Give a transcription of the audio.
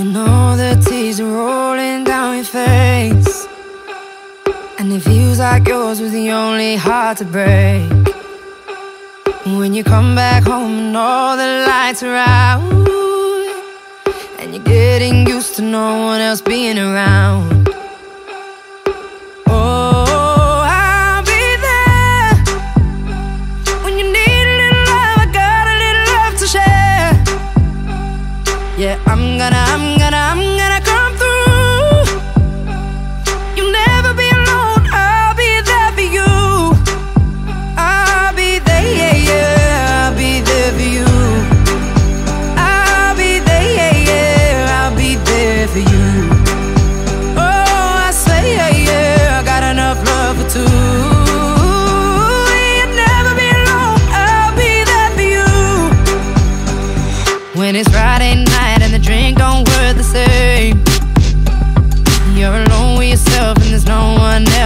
When all the tears are rolling down your face. And it feels like yours was the only heart to break. When you come back home and all the lights are out And you're getting used to no one else being around. Yeah, I'm gonna, I'm gonna, I'm gonna night and the drink don't work the same. You're alone with yourself and there's no one else